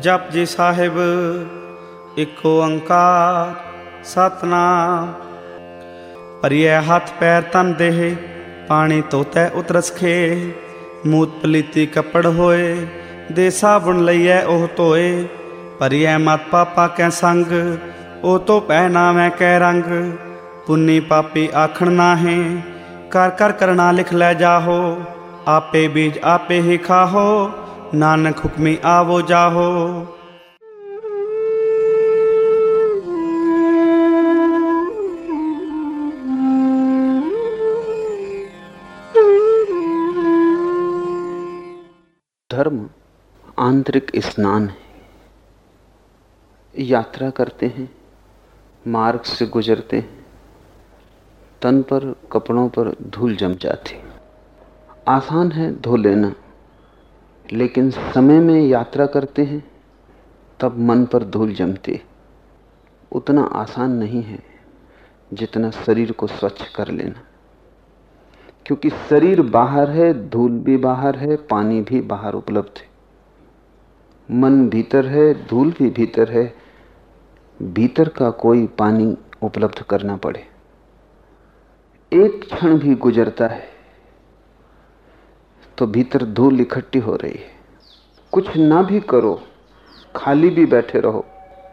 ਜਪ ਜੀ ਸਾਹਿਬ, ਇੱਕ ਓੰਕਾਰ ਸਤਨਾਮ। ਪਰਿਐ ਹੱਥ ਪੈਰ ਤਨ ਦੇਹ, ਪਾਣੀ ਤੋਤੈ ਉਤਰਸ ਖੇ। ਮੂਤ ਪਲੀਤੀ ਕੱਪੜ ਹੋਏ, ਦੇ ਸਾਬਣ ਲਈਐ ਉਹ ਧੋਏ। ਪਰਿਐ ਮਤ ਪਾਪਾ ਕੈ ਸੰਗ, ਉਹ ਤੋ ਪਹਿਨਾਵੇਂ ਕੈ ਰੰਗ। ਪੁੰਨੀ ਪਾਪੀ ਆਖਣ ਨਾਹੇ, ਕਰ ਕਰ ਕਰਨਾ ਲਿਖ ਲੈ ਜਾਹੋ, ਆਪੇ ਬੀਜ ਆਪੇ ਹੀ ਖਾਹੋ। नानक हुक्मे आवो जाहो। धर्म, आंतरिक स्नान है। यात्रा करते हैं, मार्ग से गुजरते हैं, तन पर, कपड़ों पर धूल जम जाती। आसान है धो लेना। लेकिन समय में यात्रा करते हैं, तब मन पर धूल जमती। उतना आसान नहीं है जितना शरीर को स्वच्छ कर लेना। क्योंकि शरीर बाहर है, धूल भी बाहर है, पानी भी बाहर उपलब्ध है। मन भीतर है, धूल भी भीतर है, भीतर का कोई पानी उपलब्ध करना पड़े। एक क्षण भी गुजरता है तो भीतर धूल इकट्ठी हो रही है। कुछ ना भी करो, खाली भी बैठे रहो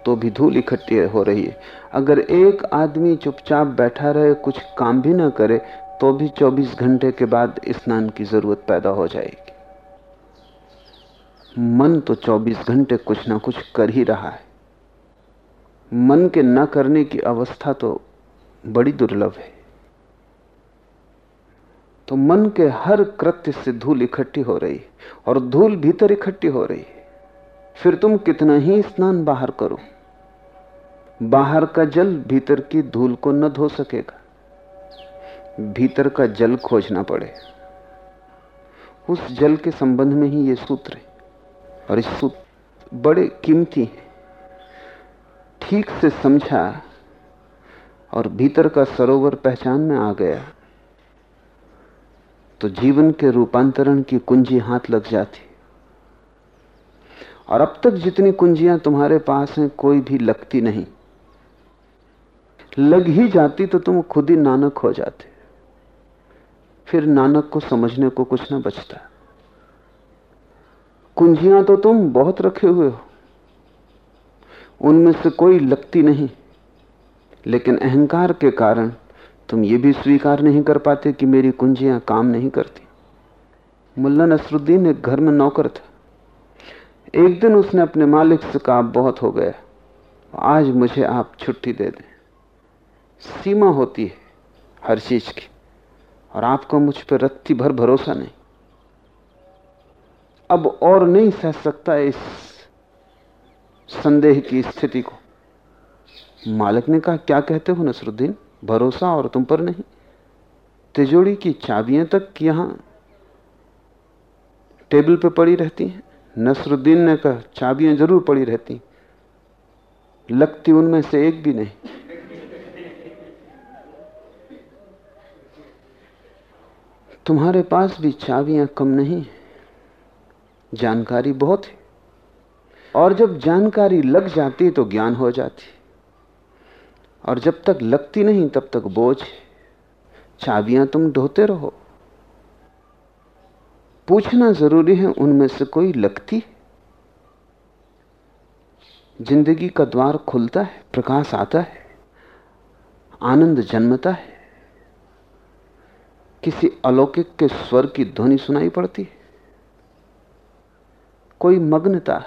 तो भी धूल इकट्ठी हो रही है। अगर एक आदमी चुपचाप बैठा रहे, कुछ काम भी ना करे तो भी 24 घंटे के बाद स्नान की ज़रूरत पैदा हो जाएगी। मन तो 24 घंटे कुछ ना कुछ कर ही रहा है। मन के न करने की अवस्था तो बड़ी दुर्लभ है। तो मन के हर कृत्य से धूल इकट्ठी हो रही, और धूल भीतर इकट्ठी हो रही। फिर तुम कितना ही स्नान बाहर करो, बाहर का जल भीतर की धूल को न धो सकेगा, भीतर का जल खोजना पड़े। उस जल के संबंध में ही ये सूत्र है, और इस सूत्र बड़े कीमती हैं। ठीक से समझा, और भीतर का सरोवर पहचान में आ गया। तो जीवन के रूपांतरण की कुंजी हाथ लग जाती। और अब तक जितनी कुंजियाँ तुम्हारे पास हैं, कोई भी लगती नहीं। लग ही जाती तो तुम खुद ही नानक हो जाते। फिर नानक को समझने को कुछ ना बचता। कुंजियाँ तो तुम बहुत रखे हुए हो। उनमें से कोई लगती नहीं। लेकिन अहंकार के कारण तुम ये भी स्वीकार नहीं कर पाते कि मेरी कुंजियाँ काम नहीं करती। मुल्ला नसरुद्दीन एक घर में नौकर था। एक दिन उसने अपने मालिक से कहा बहुत हो गया आज मुझे आप छुट्टी दे दें। सीमा होती है हर चीज़ की, और आपको मुझ पर रत्ती भर भरोसा नहीं। अब और नहीं सह सकता इस संदेह की स्थिति को। मालिक ने कहा, क्या कहते हो नसरुद्दीन? भरोसा और तुम पर नहीं। तिजोड़ी की चाबियाँ तक यहाँ टेबल पे पड़ी रहती हैं। नसरुद्दीन ने कहा, चाबियाँ ज़रूर पड़ी रहती लगती उनमें से एक भी नहीं। तुम्हारे पास भी चाबियाँ कम नहीं है। जानकारी बहुत है। और जब जानकारी लग जाती तो ज्ञान हो जाती। और जब तक लगती नहीं, तब तक बोझ चाबियाँ तुम ढोते रहो। पूछना ज़रूरी है, उनमें से कोई लगती ज़िंदगी का द्वार खुलता है, प्रकाश आता है, आनंद जन्मता है। किसी अलौकिक के स्वर की ध्वनि सुनाई पड़ती है। कोई मग्नता,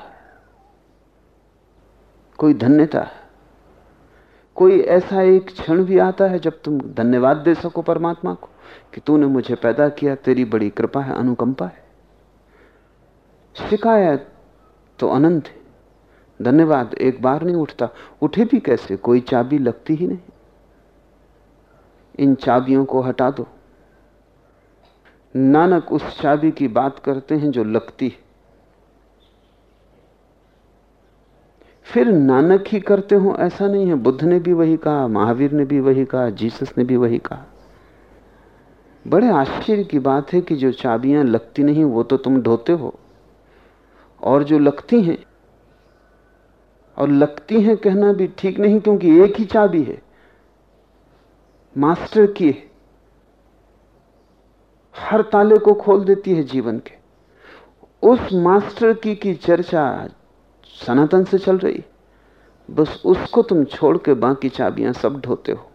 कोई धन्यता कोई ऐसा एक क्षण भी आता है जब तुम धन्यवाद दे सको परमात्मा को कि तूने मुझे पैदा किया, तेरी बड़ी कृपा है, अनुकंपा है। शिकायत तो अनंत है। धन्यवाद एक बार नहीं उठता। उठे भी कैसे? कोई चाबी लगती ही नहीं। इन चाबियों को हटा दो। नानक उस चाबी की बात करते हैं जो लगती है। फिर नानक ही करते हो, ऐसा नहीं है। बुद्ध ने भी वही कहा, महावीर ने भी वही कहा, जीसस ने भी वही कहा। बड़े आश्चर्य की बात है कि जो चाबियाँ लगती नहीं, वो तो तुम ढोते हो। और जो लगती हैं, और लगती हैं कहना भी ठीक नहीं, क्योंकि एक ही चाबी है। मास्टर की है। हर ताले को खोल देती है जीवन के। उस मास्टर की की चर्चा सनातन से चल रही। बस उसको तुम छोड़ के बाकी चाबियाँ सब ढोते हो।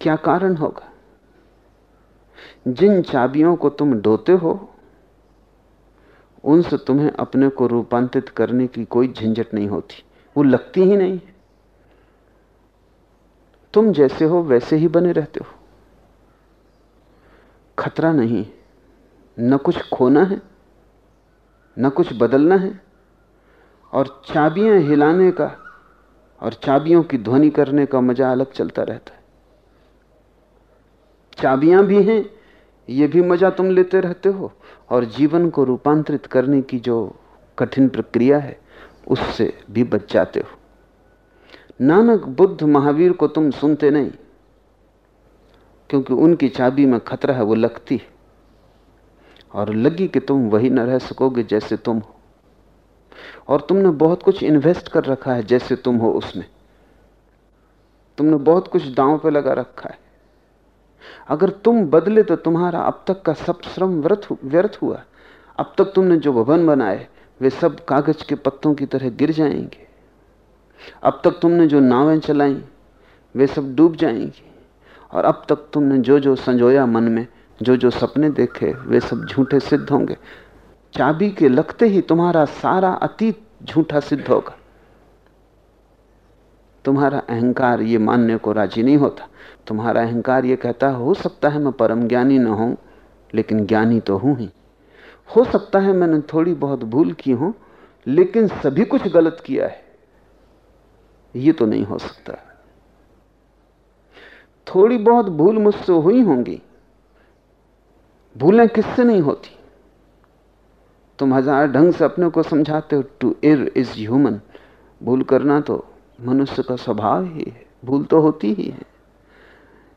क्या कारण होगा? जिन चाबियों को तुम ढोते हो, उनसे तुम्हें अपने को रूपांतरित करने की कोई झंझट नहीं होती। वो लगती ही नहीं तुम जैसे हो, वैसे ही बने रहते हो। खतरा नहीं न कुछ खोना है न कुछ बदलना है। और चाबियाँ हिलाने का और चाबियों की ध्वनि करने का मज़ा अलग चलता रहता है। चाबियाँ भी हैं, ये भी मज़ा तुम लेते रहते हो। और जीवन को रूपांतरित करने की जो कठिन प्रक्रिया है, उससे भी बच जाते हो। नानक बुद्ध महावीर को तुम सुनते नहीं, क्योंकि उनकी चाबी में खतरा है, वो लगती और लगी कि तुम वही न रह सकोगे जैसे तुम हो। और तुमने बहुत कुछ इन्वेस्ट कर रखा है जैसे तुम हो उसमें। तुमने बहुत कुछ दांव पे लगा रखा है। अगर तुम बदले तो तुम्हारा अब तक का सब श्रम व्यर्थ व्यर्थ हुआ। अब तक तुमने जो भवन बनाए, वे सब कागज़ के पत्तों की तरह गिर जाएँगे। अब तक तुमने जो नावें चलाई, वे सब डूब जाएँगी। और अब तक तुमने जो जो संजोया मन में जो जो सपने देखे, वे सब झूठे सिद्ध होंगे। चाबी के लगते ही तुम्हारा सारा अतीत झूठा सिद्ध होगा। तुम्हारा अहंकार ये मानने को राज़ी नहीं होता। तुम्हारा अहंकार ये कहता, है हो सकता है मैं परम ज्ञानी ना हूँ, लेकिन ज्ञानी तो हूँ ही। हो सकता है मैंने थोड़ी बहुत भूल की हूँ, लेकिन सभी कुछ गलत किया है। ये तो नहीं हो सकता। थोड़ी बहुत भूल मुझसे हुई होंगी भूलें किससे नहीं होती? तुम हज़ार ढंग से अपने को समझाते हो टू एर इज़ ह्यूमन भूल करना तो मनुष्य का स्वभाव ही है, भूल तो होती ही है।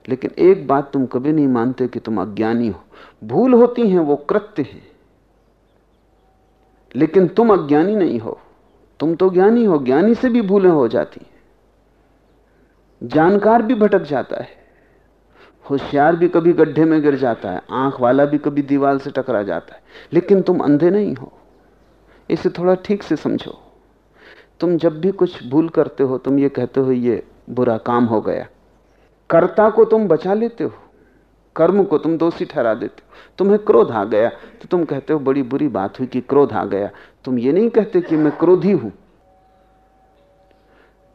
लेकिन एक बात तुम कभी नहीं मानते कि तुम अज्ञानी हो। भूल होती हैं, वो कृत्य हैं। लेकिन तुम अज्ञानी नहीं हो। तुम तो ज्ञानी हो, ज्ञानी से भी भूलें हो जाती हैं। जानकार भी भटक जाता है। होशियार भी कभी गड्ढे में गिर जाता है, आँख वाला भी कभी दीवार से टकरा जाता है। लेकिन तुम अंधे नहीं हो। इसे थोड़ा ठीक से समझो। तुम जब भी कुछ भूल करते हो, तुम ये कहते हो, ये बुरा काम हो गया। कर्ता को तुम बचा लेते हो। कर्म को तुम दोषी ठहरा देते हो। तुम्हें क्रोध आ गया तो तुम कहते हो, बड़ी बुरी बात हुई कि क्रोध आ गया। तुम ये नहीं कहते कि मैं क्रोधी हूँ।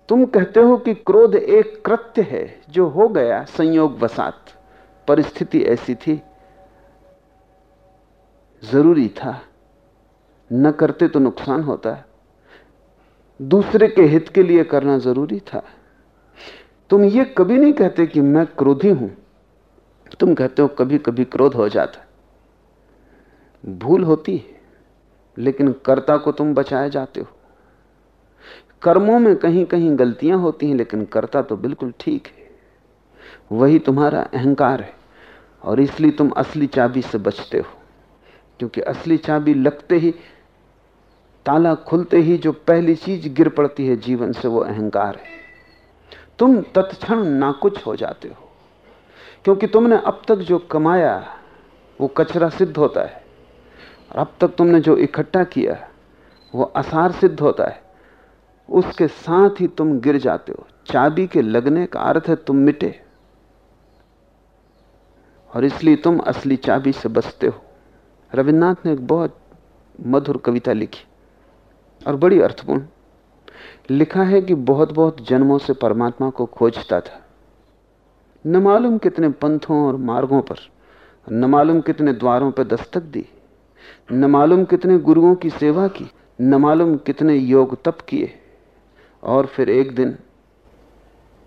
तुम कहते हो कि क्रोध एक कृत्य है जो हो गया संयोग वसात। परिस्थिति ऐसी थी। ज़रूरी था। न करते तो नुकसान होता। है दूसरे के हित के लिए करना ज़रूरी था। तुम ये कभी नहीं कहते कि मैं क्रोधी हूँ। तुम कहते हो कभी कभी क्रोध हो जाता। भूल होती है, लेकिन कर्ता को तुम बचाए जाते हो। कर्मों में कहीं कहीं गलतियाँ होती हैं, लेकिन कर्ता तो बिल्कुल ठीक है। वही तुम्हारा अहंकार है, और इसलिए तुम असली चाबी से बचते हो। क्योंकि असली चाबी लगते ही, ताला खुलते ही जो पहली चीज़ गिर पड़ती है जीवन से, वो अहंकार है। तुम तत्क्षण ना कुछ हो जाते हो, क्योंकि तुमने अब तक जो कमाया, वो कचरा सिद्ध होता है, और अब तक तुमने जो इकट्ठा किया, वो असार सिद्ध होता है। उसके साथ ही तुम गिर जाते हो। चाबी के लगने का अर्थ है तुम मिटे। और इसलिए तुम असली चाबी से बचते हो। रविन्द्रनाथ ने एक बहुत मधुर कविता लिखी और बड़ी अर्थपूर्ण। लिखा है कि बहुत बहुत जन्मों से परमात्मा को खोजता था। न मालूम कितने पंथों और मार्गों पर, न मालूम कितने द्वारों पर दस्तक दी, न मालूम कितने गुरुओं की सेवा की, न मालूम कितने योग तप किए। और फिर एक दिन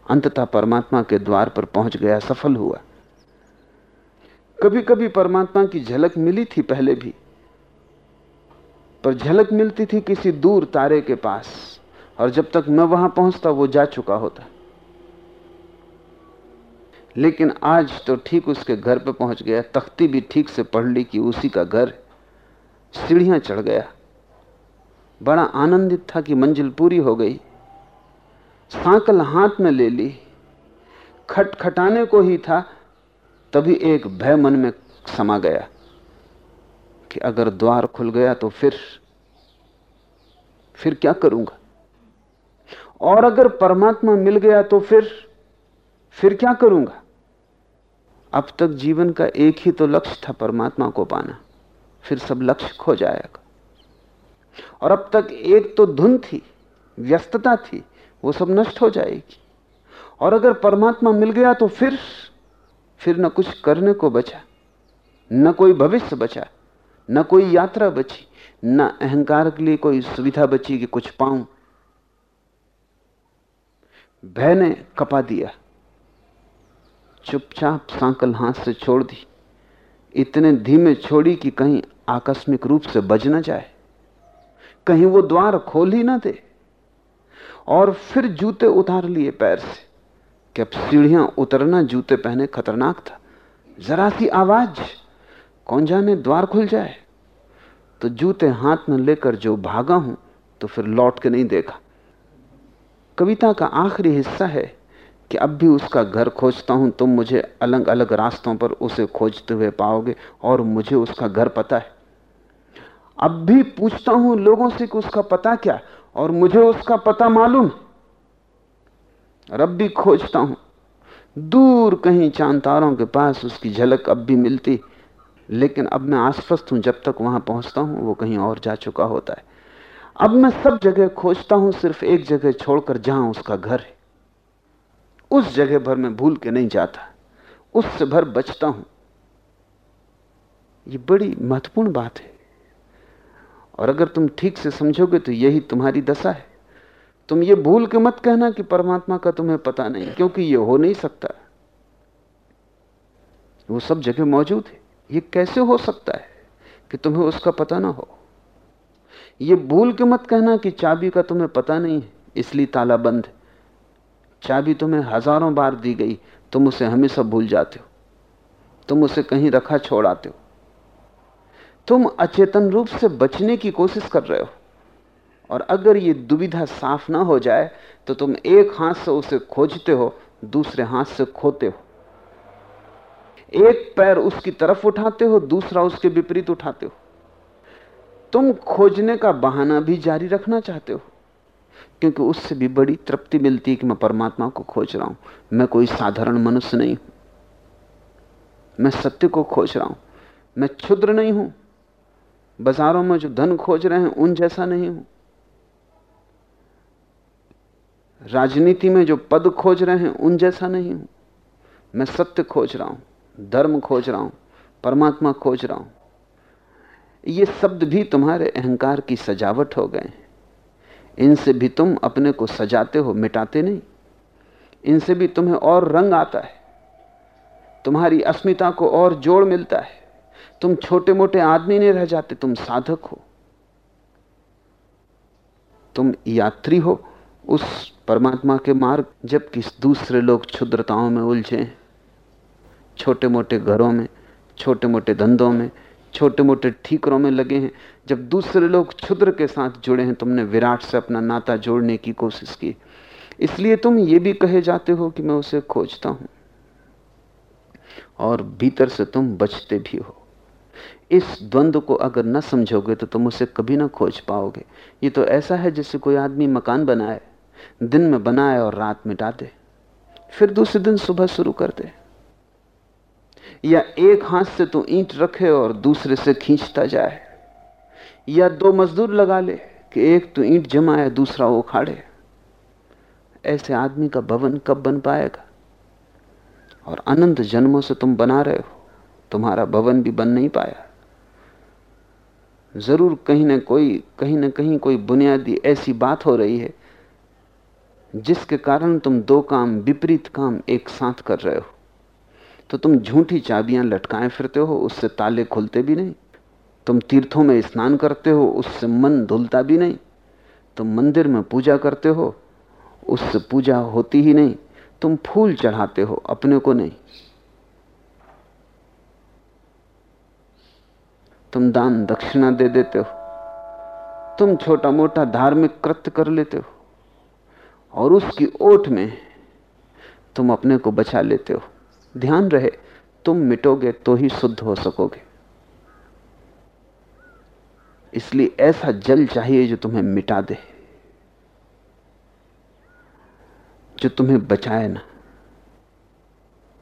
अंततः परमात्मा के द्वार पर पहुँच गया, सफल हुआ। कभी कभी परमात्मा की झलक मिली थी पहले भी, पर झलक मिलती थी किसी दूर तारे के पास, और जब तक मैं वहाँ पहुँचता, वो जा चुका होता। लेकिन आज तो ठीक उसके घर पे पहुँच गया, तख्ती भी ठीक से पढ़ ली कि उसी का घर, सीढ़ियाँ चढ़ गया। बड़ा आनंदित था कि मंजिल पूरी हो गई। सांकल हाथ में ले ली। खटखटाने को ही था, तभी एक भय मन में समा गया कि अगर द्वार खुल गया तो फिर फिर क्या करूँगा? और अगर परमात्मा मिल गया तो फिर फिर क्या करूँगा? अब तक जीवन का एक ही तो लक्ष्य था परमात्मा को पाना। फिर सब लक्ष्य खो जाएगा। और अब तक एक तो धुन थी, व्यस्तता थी वो सब नष्ट हो जाएगी। और अगर परमात्मा मिल गया तो फिर फिर न कुछ करने को बचा, न कोई भविष्य बचा, न कोई यात्रा बची, न अहंकार के लिए कोई सुविधा बची कि कुछ पाऊँ। भय ने कपा दिया। चुपचाप सांकल हाथ से छोड़ दी। इतने धीमे छोड़ी कि कहीं आकस्मिक रूप से बज ना जाए। कहीं वो द्वार खोल ही ना दे। और फिर जूते उतार लिए पैर से। कि अब सीढ़ियाँ उतरना जूते पहने खतरनाक था। जरा सी आवाज़, कौन जाने द्वार खुल जाए। तो जूते हाथ में लेकर जो भागा हूँ तो फिर लौट के नहीं देखा। कविता का आखिरी हिस्सा है कि अब भी उसका घर खोजता हूँ, तुम मुझे अलग अलग रास्तों पर उसे खोजते हुए पाओगे और मुझे उसका घर पता है। अब भी पूछता हूँ लोगों से कि उसका पता क्या? और मुझे उसका पता मालूम। और अब भी खोजता हूँ। दूर कहीं चाँद तारों के पास उसकी झलक अब भी मिलती, लेकिन अब मैं आश्वस्त हूँ, जब तक वहाँ पहुँचता हूँ, वो कहीं और जा चुका होता है। अब मैं सब जगह खोजता हूँ, सिर्फ़ एक जगह छोड़कर जहाँ उसका घर है। उस जगह भर में भूल के नहीं जाता। उससे भर बचता हूँ। ये बड़ी महत्वपूर्ण बात है। और अगर तुम ठीक से समझोगे तो यही तुम्हारी दशा है। तुम ये भूल के मत कहना कि परमात्मा का तुम्हें पता नहीं, क्योंकि ये हो नहीं सकता। वो सब जगह मौजूद है। ये कैसे हो सकता है कि तुम्हें उसका पता ना हो? ये भूल के मत कहना कि चाबी का तुम्हें पता नहीं है, इसलिए ताला बंद। चाबी तुम्हें हज़ारों बार दी गई, तुम उसे हमेशा भूल जाते हो। तुम उसे कहीं रखा छोड़ाते हो। तुम अचेतन रूप से बचने की कोशिश कर रहे हो। और अगर ये दुविधा साफ़ ना हो जाए तो तुम एक हाथ से उसे खोजते हो, दूसरे हाथ से खोते हो। एक पैर उसकी तरफ़ उठाते हो, दूसरा उसके विपरीत उठाते हो। तुम खोजने का बहाना भी जारी रखना चाहते हो, क्योंकि उससे भी बड़ी तृप्ति मिलती है कि मैं परमात्मा को खोज रहा हूँ। मैं कोई साधारण मनुष्य नहीं हूँ। मैं सत्य को खोज रहा हूँ। मैं क्षुद्र नहीं हूँ। बाजारों में जो धन खोज रहे हैं, उन जैसा नहीं हूँ। राजनीति में जो पद खोज रहे हैं, उन जैसा नहीं हूँ। मैं सत्य खोज रहा हूँ, धर्म खोज रहा हूँ, परमात्मा खोज रहा हूँ। ये शब्द भी तुम्हारे अहंकार की सजावट हो गए इनसे भी तुम अपने को सजाते हो, मिटाते नहीं। इनसे भी तुम्हें और रंग आता है। तुम्हारी अस्मिता को और जोड़ मिलता है। तुम छोटे मोटे आदमी नहीं रह जाते, तुम साधक हो। तुम यात्री हो उस परमात्मा के मार्ग, जबकि दूसरे लोग क्षुद्रताओं में उलझे हैं। छोटे मोटे घरों में, छोटे मोटे धंधों में, छोटे मोटे ठीकरों में लगे हैं। जब दूसरे लोग क्षुद्र के साथ जुड़े हैं, तुमने विराट से अपना नाता जोड़ने की कोशिश की। इसलिए तुम ये भी कहे जाते हो कि मैं उसे खोजता हूँ और भीतर से तुम बचते भी हो। इस द्वंद्व को अगर न समझोगे तो तुम उसे कभी ना खोज पाओगे। ये तो ऐसा है जैसे कोई आदमी मकान बनाए, दिन में बनाए और रात मिटा दे, फिर दूसरे दिन सुबह शुरू कर दे। या एक हाथ से तो ईंट रखे और दूसरे से खींचता जाए, या दो मजदूर लगा ले कि एक तो ईंट जमाए, दूसरा उखाड़े। ऐसे आदमी का भवन कब बन पाएगा? और अनंत जन्मों से तुम बना रहे हो, तुम्हारा भवन भी बन नहीं पाया। ज़रूर कहीं ना कोई, कहीं ना कहीं कोई बुनियादी ऐसी बात हो रही है, जिसके कारण तुम दो काम, विपरीत काम एक साथ कर रहे हो। तो तुम झूठी चाबियाँ लटकाए फिरते हो, उससे ताले खुलते भी नहीं। तुम तीर्थों में स्नान करते हो, उससे मन धुलता भी नहीं। तुम मंदिर में पूजा करते हो, उससे पूजा होती ही नहीं। तुम फूल चढ़ाते हो, अपने को नहीं। तुम दान दक्षिणा दे देते हो। तुम छोटा मोटा धार्मिक कृत्य कर लेते हो। और उसकी ओट में तुम अपने को बचा लेते हो। ध्यान रहे, तुम मिटोगे तो ही शुद्ध हो सकोगे। इसलिए ऐसा जल चाहिए जो तुम्हें मिटा दे। जो तुम्हें बचाए ना।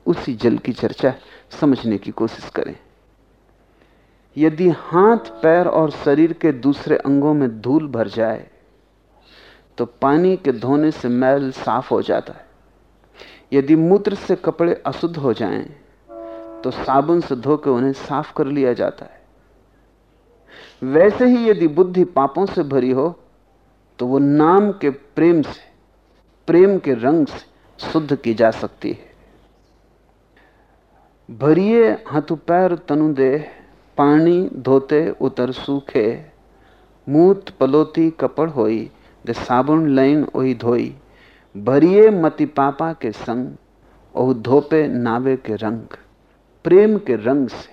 उसी जल की चर्चा समझने की कोशिश करें। यदि हाथ पैर और शरीर के दूसरे अंगों में धूल भर जाए तो पानी के धोने से मैल साफ़ हो जाता है। यदि मूत्र से कपड़े अशुद्ध हो जाएँ, तो साबुन से धोकर उन्हें साफ़ कर लिया जाता है। वैसे ही यदि बुद्धि पापों से भरी हो तो वो नाम के प्रेम से प्रेम के रंग से शुद्ध की जा सकती है। भरिए हाथु पैर तनु दे पानी धोते उतर सूखे। मूत पलोती कपड़ होई दे साबुन लैन ओही धोई। भरिए मति पापा के संग, ओह धोपे नावे के रंग, प्रेम के रंग से।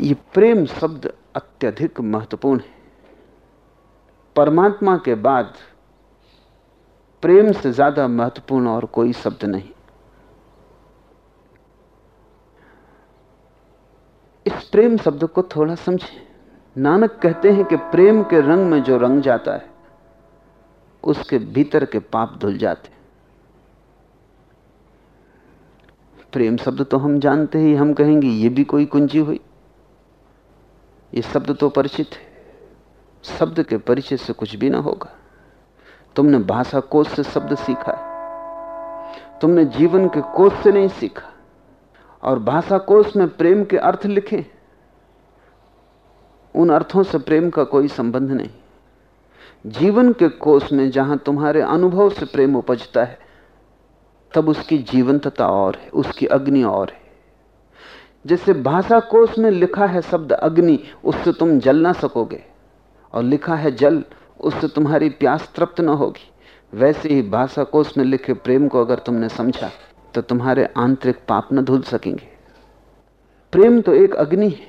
ये प्रेम शब्द अत्यधिक महत्वपूर्ण है। परमात्मा के बाद प्रेम से ज़्यादा महत्वपूर्ण और कोई शब्द नहीं। इस प्रेम शब्द को थोड़ा समझें। नानक कहते हैं कि प्रेम के रंग में जो रंग जाता है, उसके भीतर के पाप धुल जाते प्रेम शब्द तो हम जानते ही, हम कहेंगे, ये भी कोई कुंजी हुई? ये शब्द तो परिचित है। शब्द के परिचय से कुछ भी ना होगा। तुमने भाषा कोष से शब्द सीखा है। तुमने जीवन के कोष से नहीं सीखा। और भाषा कोष में प्रेम के अर्थ लिखे। उन अर्थों से प्रेम का कोई संबंध नहीं। जीवन के कोष में जहाँ तुम्हारे अनुभव से प्रेम उपजता है, तब उसकी जीवंतता और है, उसकी अग्नि और है। जैसे भाषा कोष में लिखा है शब्द अग्नि, उससे तुम जल ना सकोगे, और लिखा है जल, उससे तुम्हारी प्यास तृप्त न होगी। वैसे ही भाषा कोष में लिखे प्रेम को अगर तुमने समझा तो तुम्हारे आंतरिक पाप न धुल सकेंगे। प्रेम तो एक अग्नि है,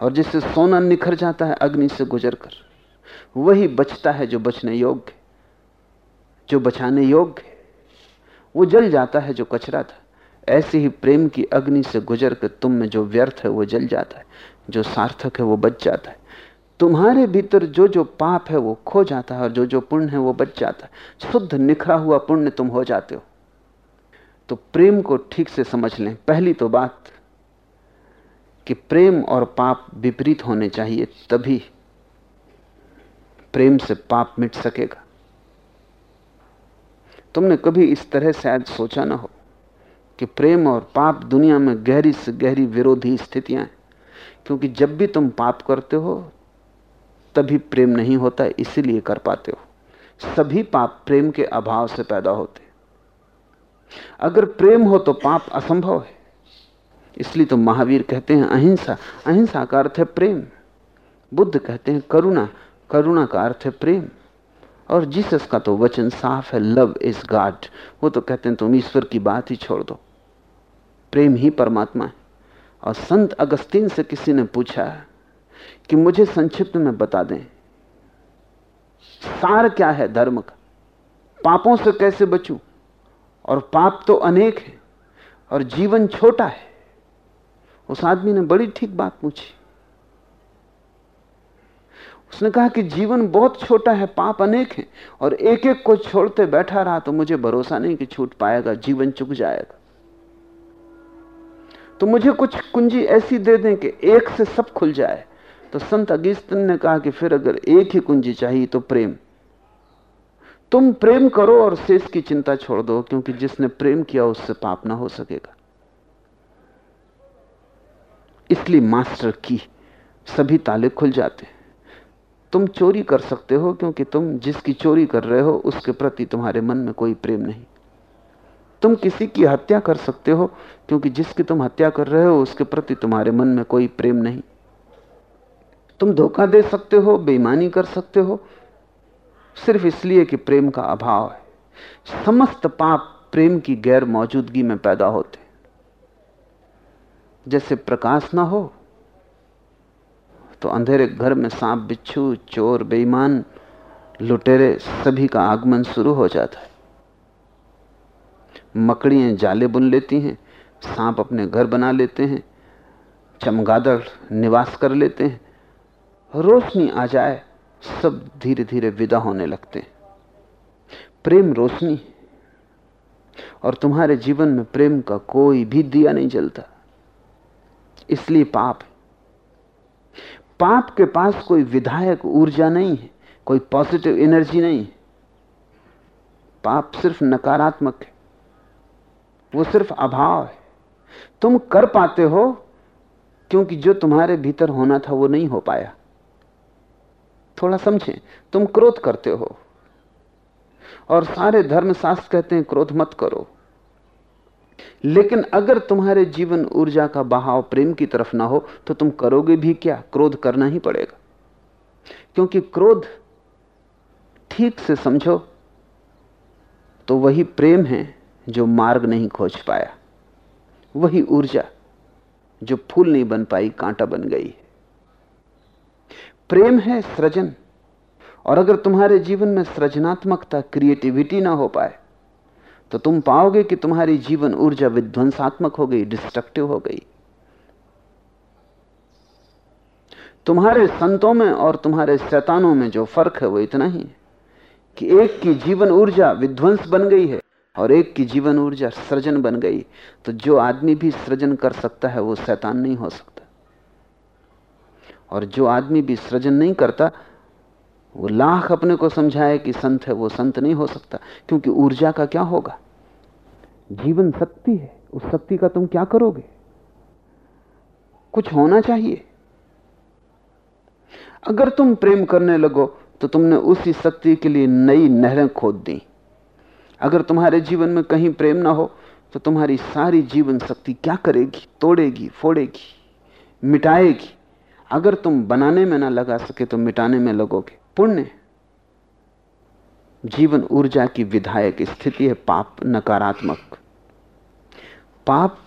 और जिससे सोना निखर जाता है, अग्नि से गुजरकर। वही बचता है जो बचने योग्य जो बचाने योग्य वो जल जाता है जो कचरा था। ऐसे ही प्रेम की अग्नि से गुजर कर तुम में जो व्यर्थ है, वो जल जाता है। जो सार्थक है, वो बच जाता है। तुम्हारे भीतर जो जो पाप है, वो खो जाता है, और जो जो पुण्य है, वो बच जाता है। शुद्ध निखरा हुआ पुण्य तुम हो जाते हो। तो प्रेम को ठीक से समझ लें। पहली तो बात कि प्रेम और पाप विपरीत होने चाहिए, तभी प्रेम से पाप मिट सकेगा। तुमने कभी इस तरह शायद सोचा ना हो कि प्रेम और पाप दुनिया में गहरी से गहरी विरोधी स्थितियाँ हैं, क्योंकि जब भी तुम पाप करते हो, तभी प्रेम नहीं होता, इसीलिए कर पाते हो। सभी पाप प्रेम के अभाव से पैदा होते अगर प्रेम हो तो पाप असंभव है। इसलिए तो महावीर कहते हैं, अहिंसा। अहिंसा का अर्थ है प्रेम। बुद्ध कहते हैं, करुणा। करुणा का अर्थ है प्रेम। और जीसस का तो वचन साफ़ है, लव इज़ गॉड। वो तो कहते हैं, तुम ईश्वर की बात ही छोड़ दो। प्रेम ही परमात्मा है। और संत अगस्तीन से किसी ने पूछा कि मुझे संक्षिप्त में बता दें, सार क्या है धर्म का? पापों से कैसे बचूं? और पाप तो अनेक है, और जीवन छोटा है। उस आदमी ने बड़ी ठीक बात पूछी। उसने कहा कि जीवन बहुत छोटा है, पाप अनेक है, और एक एक को छोड़ते बैठा रहा तो मुझे भरोसा नहीं कि छूट पाएगा, जीवन चुक जाएगा। तो मुझे कुछ कुंजी ऐसी दे दें कि एक से सब खुल जाए। तो संत अगीस्तन ने कहा कि फिर अगर एक ही कुंजी चाहिए तो प्रेम। तुम प्रेम करो और शेष की चिंता छोड़ दो, क्योंकि जिसने प्रेम किया उससे पाप ना हो सकेगा। इसलिए मास्टर की सभी ताले खुल जाते हैं। तुम चोरी कर सकते हो, क्योंकि तुम जिसकी चोरी कर रहे हो, उसके प्रति तुम्हारे मन में कोई प्रेम नहीं। तुम किसी की हत्या कर सकते हो, क्योंकि जिसकी तुम हत्या कर रहे हो, उसके प्रति तुम्हारे मन में कोई प्रेम नहीं। तुम धोखा दे सकते हो, बेईमानी कर सकते हो सिर्फ़ इसलिए कि प्रेम का अभाव है। समस्त पाप प्रेम की गैर मौजूदगी में पैदा होते जैसे प्रकाश ना हो तो अंधेरे घर में सांप, बिच्छू, चोर, बेईमान, लुटेरे सभी का आगमन शुरू हो जाता है। मकड़ियाँ जाले बुन लेती हैं, सांप अपने घर बना लेते हैं, चमगादड़ निवास कर लेते हैं। रोशनी आ जाए सब धीरे धीरे विदा होने लगते। हैं प्रेम रोशनी और तुम्हारे जीवन में प्रेम का कोई भी दिया नहीं जलता। इसलिए पाप है। पाप के पास कोई विधायक ऊर्जा नहीं है, कोई पॉजिटिव एनर्जी नहीं है। पाप सिर्फ़ नकारात्मक है। वो सिर्फ़ अभाव है। तुम कर पाते हो, क्योंकि जो तुम्हारे भीतर होना था वो नहीं हो पाया। थोड़ा समझें, तुम क्रोध करते हो। और सारे धर्मशास्त्र कहते हैं, क्रोध मत करो। लेकिन अगर तुम्हारे जीवन ऊर्जा का बहाव प्रेम की तरफ़ ना हो तो तुम करोगे भी क्या? क्रोध करना ही पड़ेगा। क्योंकि क्रोध ठीक से समझो तो वही प्रेम है जो मार्ग नहीं खोज पाया। वही ऊर्जा जो फूल नहीं बन पाई, कांटा बन गई प्रेम है सृजन। और अगर तुम्हारे जीवन में सृजनात्मकता क्रिएटिविटी ना हो पाए तो तुम पाओगे कि तुम्हारी जीवन ऊर्जा विध्वंसात्मक हो गई डिस्ट्रक्टिव हो गई। तुम्हारे संतों में और तुम्हारे शैतानों में जो फ़र्क है, वो इतना ही है कि एक की जीवन ऊर्जा विध्वंस बन गई है और एक की जीवन ऊर्जा सृजन बन गई। तो जो आदमी भी सृजन कर सकता है, वो शैतान नहीं हो सकता। और जो आदमी भी सृजन नहीं करता, वो लाख अपने को समझाए कि संत है, वो संत नहीं हो सकता, क्योंकि ऊर्जा का क्या होगा? जीवन शक्ति है, उस शक्ति का तुम क्या करोगे? कुछ होना चाहिए। अगर तुम प्रेम करने लगो तो तुमने उसी शक्ति के लिए नई नहरें खोद दी। अगर तुम्हारे जीवन में कहीं प्रेम ना हो तो तुम्हारी सारी जीवन शक्ति क्या करेगी? तोड़ेगी, फोड़ेगी, मिटाएगी। अगर तुम बनाने में ना लगा सके तो मिटाने में लगोगे। पुण्य। जीवन ऊर्जा की विधायक स्थिति है पाप नकारात्मक। पाप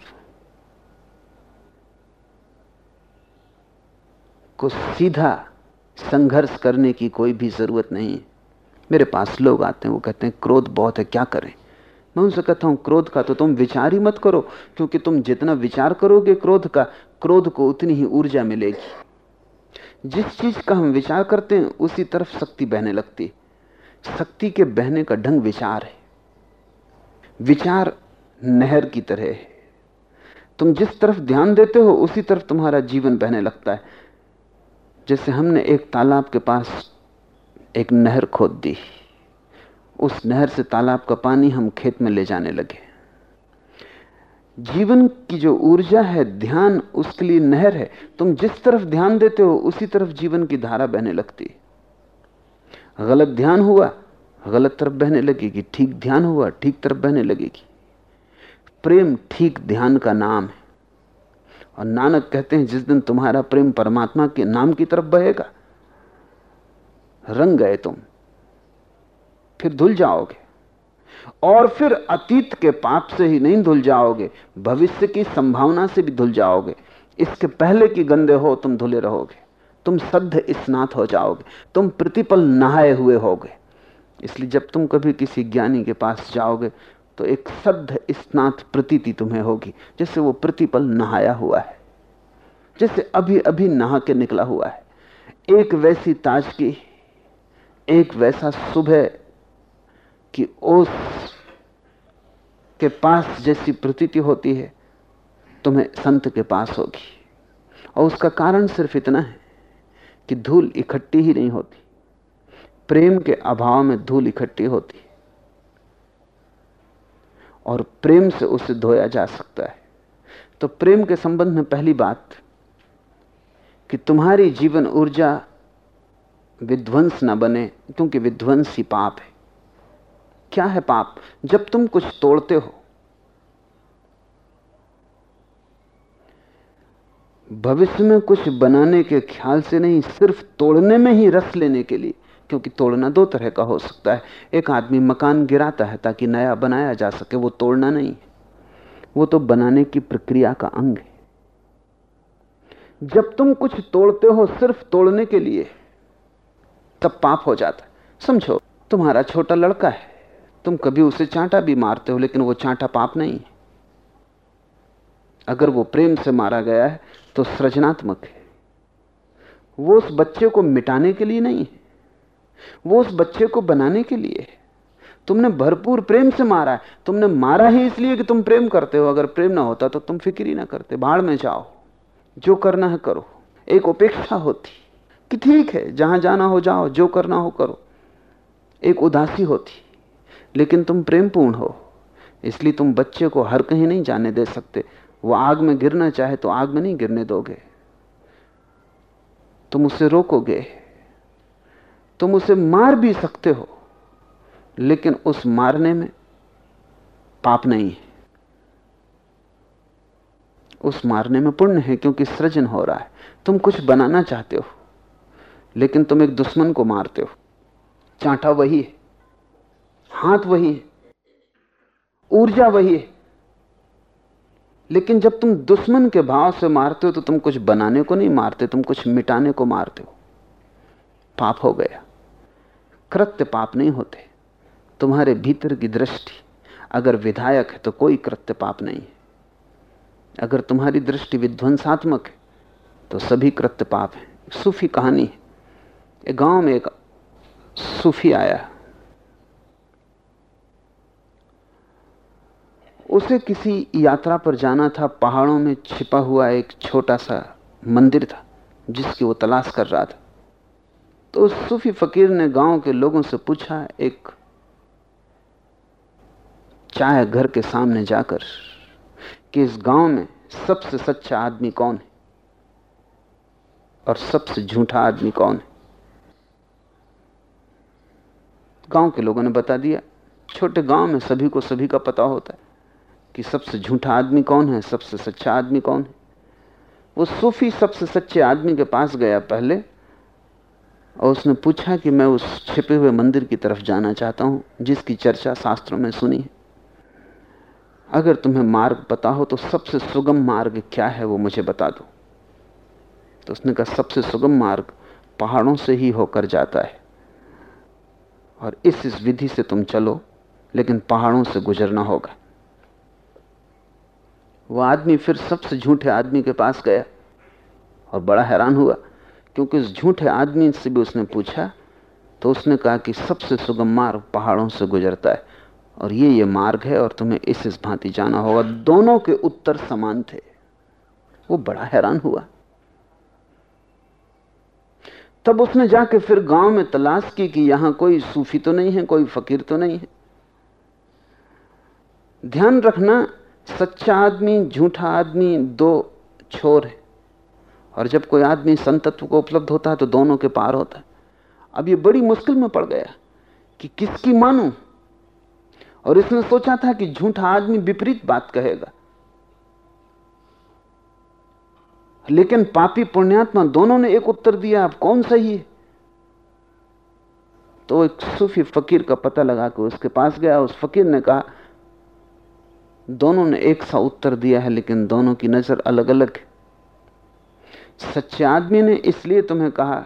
को सीधा संघर्ष करने की कोई भी ज़रूरत नहीं है। मेरे पास लोग आते हैं, वो कहते हैं, क्रोध बहुत है, क्या करें? मैं उनसे कहता हूँ, क्रोध का तो तुम विचार ही मत करो, क्योंकि तुम जितना विचार करोगे क्रोध का, क्रोध को उतनी ही ऊर्जा मिलेगी। जिस चीज़ का हम विचार करते हैं, उसी तरफ़ शक्ति बहने लगती है। शक्ति के बहने का ढंग विचार है। विचार नहर की तरह है। तुम जिस तरफ़ ध्यान देते हो, उसी तरफ़ तुम्हारा जीवन बहने लगता है। जैसे हमने एक तालाब के पास एक नहर खोद दी। उस नहर से तालाब का पानी हम खेत में ले जाने लगे। जीवन की जो ऊर्जा है, ध्यान उसके लिए नहर है। तुम जिस तरफ़ ध्यान देते हो, उसी तरफ़ जीवन की धारा बहने लगती है। गलत ध्यान हुआ, गलत तरफ़ बहने लगेगी। ठीक ध्यान हुआ, ठीक तरफ़ बहने लगेगी। प्रेम ठीक ध्यान का नाम है। और नानक कहते हैं, जिस दिन तुम्हारा प्रेम परमात्मा के नाम की तरफ़ बहेगा, रंग गए तुम, फिर धुल जाओगे। और फिर अतीत के पाप से ही नहीं धुल जाओगे, भविष्य की संभावना से भी धुल जाओगे। इसके पहले की गंदे हो, तुम धुले रहोगे। तुम सद्ध स्नात हो जाओगे। तुम प्रतिपल नहाए हुए होगे। इसलिए जब तुम कभी किसी ज्ञानी के पास जाओगे तो एक सद्ध स्नात प्रतीति तुम्हें होगी, जैसे वो प्रतिपल नहाया हुआ है। जैसे अभी अभी नहा के निकला हुआ है। एक वैसी ताजगी, एक वैसा सुबह की ओस के पास जैसी प्रतीति होती है, तुम्हें संत के पास होगी। और उसका कारण सिर्फ़ इतना है कि धूल इकट्ठी ही नहीं होती। प्रेम के अभाव में धूल इकट्ठी होती और प्रेम से उसे धोया जा सकता है। तो प्रेम के संबंध में पहली बात कि तुम्हारी जीवन ऊर्जा विध्वंस न बने, क्योंकि विध्वंस ही पाप है। क्या है पाप? जब तुम कुछ तोड़ते हो। भविष्य में कुछ बनाने के ख्याल से नहीं, सिर्फ़ तोड़ने में ही रस लेने के लिए, क्योंकि तोड़ना दो तरह का हो सकता है। एक आदमी मकान गिराता है ताकि नया बनाया जा सके, वो तोड़ना नहीं। वो तो बनाने की प्रक्रिया का अंग है। जब तुम कुछ तोड़ते हो सिर्फ़ तोड़ने के लिए, तब पाप हो जाता है। समझो, तुम्हारा छोटा लड़का है। तुम कभी उसे चांटा भी मारते हो, लेकिन वो चांटा पाप नहीं है। अगर वो प्रेम से मारा गया है तो सृजनात्मक है। वो उस बच्चे को मिटाने के लिए नहीं है। वो उस बच्चे को बनाने के लिए है। तुमने भरपूर प्रेम से मारा है। तुमने मारा ही इसलिए कि तुम प्रेम करते हो। अगर प्रेम ना होता तो तुम फ़िक्र ही ना करते। भाड़ में जाओ। जो करना है करो। एक उपेक्षा होती। कि ठीक है, जहाँ जाना हो जाओ, जो करना हो करो। एक उदासी होती। लेकिन तुम प्रेमपूर्ण हो। इसलिए तुम बच्चे को हर कहीं नहीं जाने दे सकते। वो आग में गिरना चाहे तो आग में नहीं गिरने दोगे। तुम उसे रोकोगे। तुम उसे मार भी सकते हो। लेकिन उस मारने में पाप नहीं है। उस मारने में पुण्य है क्योंकि सृजन हो रहा है। तुम कुछ बनाना चाहते हो, लेकिन तुम एक दुश्मन को मारते हो। चांटा वही है। हाथ वही है, ऊर्जा वही है। लेकिन जब तुम दुश्मन के भाव से मारते हो तो तुम कुछ बनाने को नहीं मारते, तुम कुछ मिटाने को मारते हो। पाप हो गया। कृत्य पाप नहीं होते। तुम्हारे भीतर की दृष्टि, अगर विधायक है तो कोई कृत्य पाप नहीं है। अगर तुम्हारी दृष्टि विध्वंसात्मक है तो सभी कृत्य पाप है। सूफी कहानी है। गाँव में एक सूफी आया। उसे किसी यात्रा पर जाना था, पहाड़ों में छिपा हुआ एक छोटा सा मंदिर था, जिसकी वो तलाश कर रहा था। तो उस सूफी फकीर ने गाँव के लोगों से पूछा, एक चाय घर के सामने जाकर, कि इस गाँव में सबसे सच्चा आदमी कौन है? और सबसे झूठा आदमी कौन है? गाँव के लोगों ने बता दिया, छोटे गाँव में सभी को सभी का पता होता है। कि सबसे झूठा आदमी कौन है, सबसे सच्चा आदमी कौन है? वो सूफी सबसे सच्चे आदमी के पास गया पहले और उसने पूछा कि मैं उस छिपे हुए मंदिर की तरफ़ जाना चाहता हूँ, जिसकी चर्चा शास्त्रों में सुनी है। अगर तुम्हें मार्ग पता हो तो सबसे सुगम मार्ग क्या है वो मुझे बता दो। तो उसने कहा, सबसे सुगम मार्ग पहाड़ों से ही होकर जाता है और इस इस विधि से तुम चलो, लेकिन पहाड़ों से गुजरना होगा। वह आदमी फिर सबसे झूठे आदमी के पास गया और बड़ा हैरान हुआ, क्योंकि उस झूठे आदमी से भी उसने पूछा तो उसने कहा कि सबसे सुगम मार्ग पहाड़ों से गुजरता है और ये ये मार्ग है और तुम्हें इस इस भांति जाना होगा। दोनों के उत्तर समान थे। वो बड़ा हैरान हुआ। तब उसने जाके फिर गाँव में तलाश की कि यहाँ कोई सूफी तो नहीं है, कोई फकीर तो नहीं है। ध्यान रखना सच्चा आदमी, झूठा आदमी, दो छोर है। और जब कोई आदमी संतत्व को उपलब्ध होता है तो दोनों के पार होता है। अब ये बड़ी मुश्किल में पड़ गया कि किसकी मानूं? और इसने सोचा था कि झूठा आदमी विपरीत बात कहेगा। लेकिन पापी पुण्यात्मा दोनों ने एक उत्तर दिया अब कौन सही है? तो एक सूफी फकीर का पता लगा के उसके पास गया। उस फकीर ने कहा दोनों ने एक सा उत्तर दिया है, लेकिन दोनों की नज़र अलग अलग है। सच्चे आदमी ने इसलिए तुम्हें कहा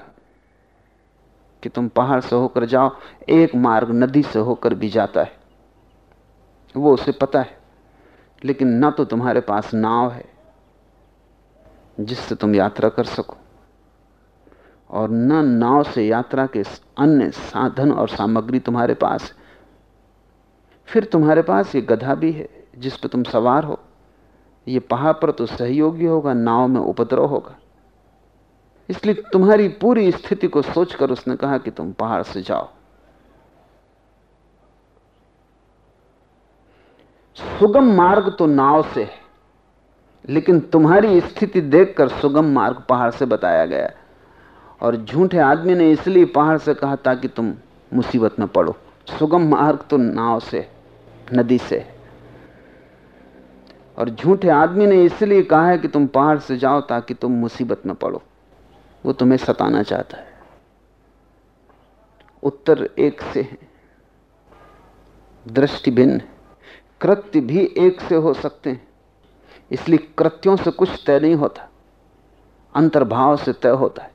कि तुम पहाड़ से होकर जाओ, एक मार्ग नदी से होकर भी जाता है। वो उसे पता है, लेकिन ना तो तुम्हारे पास नाव है, जिससे तुम यात्रा कर सको, और न नाव से यात्रा के अन्य साधन और सामग्री तुम्हारे पास है। फिर तुम्हारे पास ये गधा भी है। जिस पर तुम सवार हो, ये पहाड़ पर तो सहयोगी होगा, नाव में उपद्रव होगा। इसलिए तुम्हारी पूरी स्थिति को सोचकर उसने कहा कि तुम पहाड़ से जाओ। सुगम मार्ग तो नाव से है, लेकिन तुम्हारी स्थिति देखकर सुगम मार्ग पहाड़ से बताया गया। और झूठे आदमी ने इसलिए पहाड़ से कहा ताकि तुम मुसीबत में पड़ो। सुगम मार्ग तो नाव से, नदी से है। और झूठे आदमी ने इसलिए कहा है कि तुम पहाड़ से जाओ ताकि तुम मुसीबत में पड़ो। वो तुम्हें सताना चाहता है। उत्तर एक से है। दृष्टि भिन्न कृत्य भी एक से हो सकते हैं। इसलिए कृत्यों से कुछ तय नहीं होता। अंतर्भाव से तय होता है।